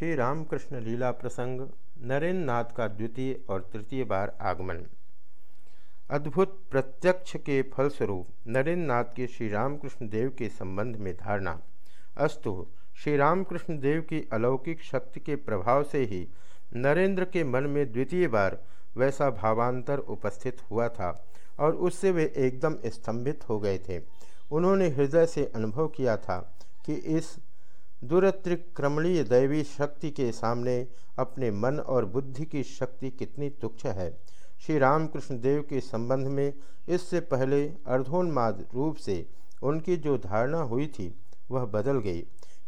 श्री रामकृष्ण लीला प्रसंग नरेंद्र नाथ का द्वितीय और तृतीय बार आगमन। अद्भुत प्रत्यक्ष के फलस्वरूप नरेंद्र नाथ के श्री रामकृष्ण देव के संबंध में धारणा। अस्तु, श्री रामकृष्ण देव की अलौकिक शक्ति के प्रभाव से ही नरेंद्र के मन में द्वितीय बार वैसा भावांतर उपस्थित हुआ था और उससे वे एकदम स्तंभित हो गए थे। उन्होंने हृदय से अनुभव किया था कि इस दुरतिक्रमणीय दैवी शक्ति के सामने अपने मन और बुद्धि की शक्ति कितनी तुच्छ है? श्री रामकृष्ण देव के संबंध में इससे पहले अर्धोन्माद रूप से उनकी जो धारणा हुई थी, वह बदल गई।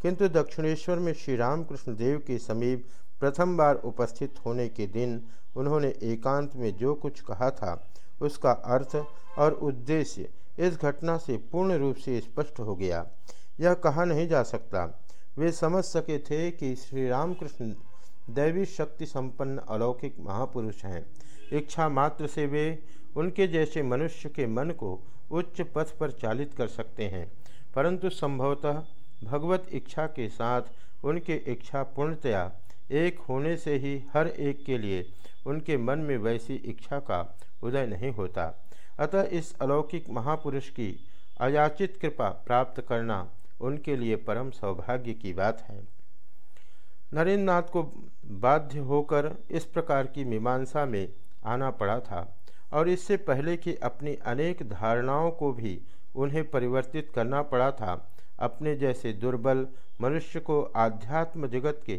किंतु दक्षिणेश्वर में श्री रामकृष्ण देव के समीप प्रथम बार उपस्थित होने के दिन उन्होंने एकांत में जो कुछ कहा था, उसका अर्थ और उद्देश्य इस घटना से पूर्ण रूप से स्पष्ट हो गया। यह कहा नहीं जा सकता वे समझ सके थे कि श्री रामकृष्ण दैवी शक्ति संपन्न अलौकिक महापुरुष हैं। इच्छा मात्र से वे उनके जैसे मनुष्य के मन को उच्च पथ पर चालित कर सकते हैं। परंतु संभवतः भगवत इच्छा के साथ उनके इच्छा पूर्णतया एक होने से ही हर एक के लिए उनके मन में वैसी इच्छा का उदय नहीं होता। अतः इस अलौकिक महापुरुष की अयाचित कृपा प्राप्त करना उनके लिए परम सौभाग्य की बात है। नरेंद्र नाथ को बाध्य होकर इस प्रकार की मीमांसा में आना पड़ा था और इससे पहले कि अपनी अनेक धारणाओं को भी उन्हें परिवर्तित करना पड़ा था, अपने जैसे दुर्बल मनुष्य को आध्यात्म जगत के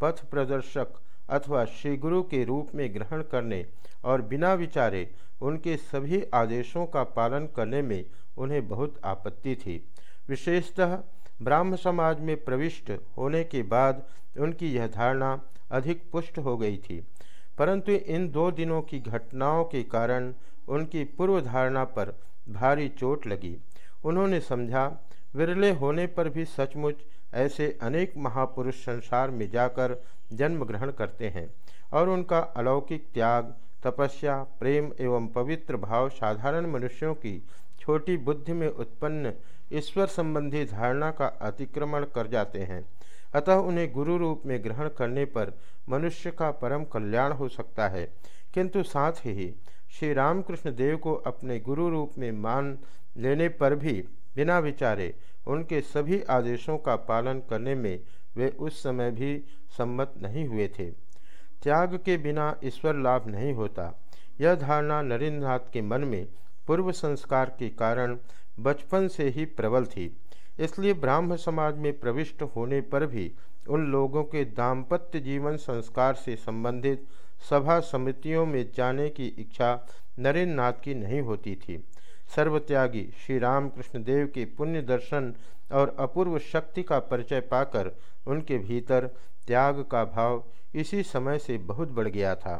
पथ प्रदर्शक अथवा श्री गुरु के रूप में ग्रहण करने और बिना विचारे उनके सभी आदेशों का पालन करने में उन्हें बहुत आपत्ति थी। विशेषतः ब्राह्म समाज में प्रविष्ट होने के बाद उनकी यह धारणा अधिक पुष्ट हो गई थी। परंतु इन दो दिनों की घटनाओं के कारण उनकी पूर्व धारणा पर भारी चोट लगी। उन्होंने समझा, विरले होने पर भी सचमुच ऐसे अनेक महापुरुष संसार में जाकर जन्म ग्रहण करते हैं और उनका अलौकिक त्याग, तपस्या, प्रेम एवं पवित्र भाव साधारण मनुष्यों की छोटी बुद्धि में उत्पन्न ईश्वर संबंधी धारणा का अतिक्रमण कर जाते हैं। अतः उन्हें गुरु रूप में ग्रहण करने पर मनुष्य का परम कल्याण हो सकता है। किंतु साथ ही श्री रामकृष्ण देव को अपने गुरु रूप में मान लेने पर भी बिना विचारे उनके सभी आदेशों का पालन करने में वे उस समय भी सम्मत नहीं हुए थे। त्याग के बिना ईश्वर लाभ नहीं होता। यह धारणा नरेंद्रनाथ के मन में पूर्व संस्कार के कारण बचपन से ही प्रबल थी। इसलिए ब्राह्म समाज में प्रविष्ट होने पर भी उन लोगों के दाम्पत्य जीवन संस्कार से संबंधित सभा समितियों में जाने की इच्छा नरेंद्र नाथ की नहीं होती थी। सर्वत्यागी श्री रामकृष्ण देव के पुण्य दर्शन और अपूर्व शक्ति का परिचय पाकर उनके भीतर त्याग का भाव इसी समय से बहुत बढ़ गया था।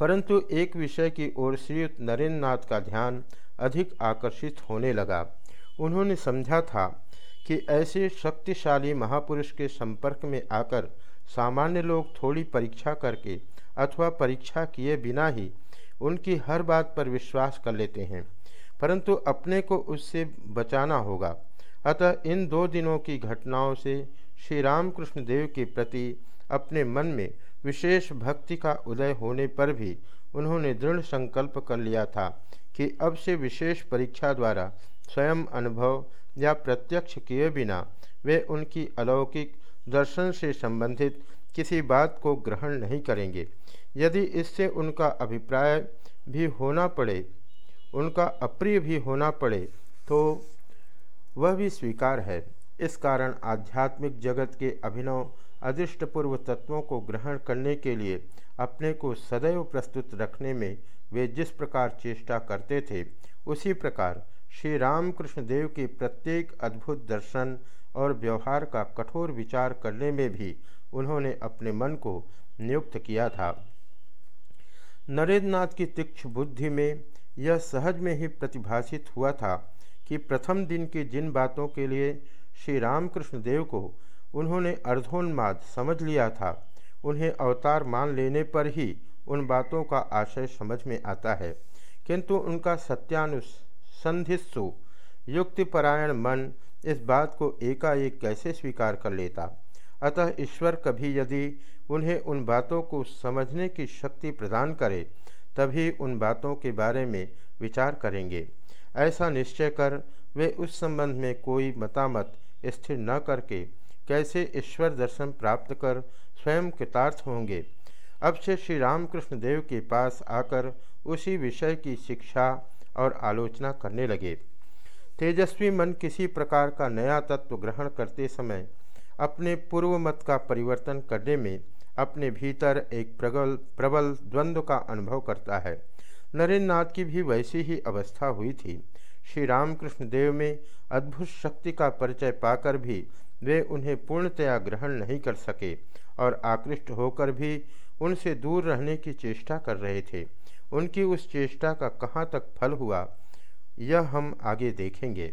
परंतु एक विषय की ओर श्रीयुक्त नरेंद्र नाथ का ध्यान अधिक आकर्षित होने लगा। उन्होंने समझा था कि ऐसे शक्तिशाली महापुरुष के संपर्क में आकर सामान्य लोग थोड़ी परीक्षा करके अथवा परीक्षा किए बिना ही उनकी हर बात पर विश्वास कर लेते हैं, परंतु अपने को उससे बचाना होगा। अतः इन दो दिनों की घटनाओं से श्री रामकृष्ण देव के प्रति अपने मन में विशेष भक्ति का उदय होने पर भी उन्होंने दृढ़ संकल्प कर लिया था कि अब से विशेष परीक्षा द्वारा स्वयं अनुभव या प्रत्यक्ष किए बिना वे उनकी अलौकिक दर्शन से संबंधित किसी बात को ग्रहण नहीं करेंगे। यदि इससे उनका अभिप्राय भी होना पड़े, उनका अप्रिय भी होना पड़े तो वह भी स्वीकार है। इस कारण आध्यात्मिक जगत के अभिनव अदृष्टपूर्व तत्वों को ग्रहण करने के लिए अपने को सदैव प्रस्तुत रखने में वे जिस प्रकार चेष्टा करते थे, उसी प्रकार श्री रामकृष्ण देव के प्रत्येक अद्भुत दर्शन और व्यवहार का कठोर विचार करने में भी उन्होंने अपने मन को नियुक्त किया था। नरेंद्रनाथ की तीक्ष्ण बुद्धि में यह सहज में ही प्रतिभाषित हुआ था कि प्रथम दिन की जिन बातों के लिए श्री रामकृष्ण देव को उन्होंने अर्धोन्माद समझ लिया था। उन्हें अवतार मान लेने पर ही उन बातों का आशय समझ में आता है। किंतु उनका सत्यानुसंधिस्सु युक्तिपरायण मन इस बात को एकाएक कैसे स्वीकार कर लेता? अतः ईश्वर कभी यदि उन्हें उन बातों को समझने की शक्ति प्रदान करे, तभी उन बातों के बारे में विचार करेंगे। ऐसा निश्चय कर वे उस संबंध में कोई मतामत स्थिर न करके कैसे ईश्वर दर्शन प्राप्त कर स्वयं कृतार्थ होंगे। अब से श्री रामकृष्ण देव के पास आकर उसी विषय की शिक्षा और आलोचना करने लगे। तेजस्वी मन किसी प्रकार का नया तत्व ग्रहण करते समय अपने पूर्व मत का परिवर्तन करने में अपने भीतर एक प्रबल प्रबल द्वंद्व का अनुभव करता है। नरेंद्र नाथ की भी वैसी ही अवस्था हुई थी। श्री रामकृष्ण देव में अद्भुत शक्ति का परिचय पाकर भी वे उन्हें पूर्णतया ग्रहण नहीं कर सके और आकृष्ट होकर भी उनसे दूर रहने की चेष्टा कर रहे थे। उनकी उस चेष्टा का कहाँ तक फल हुआ, यह हम आगे देखेंगे।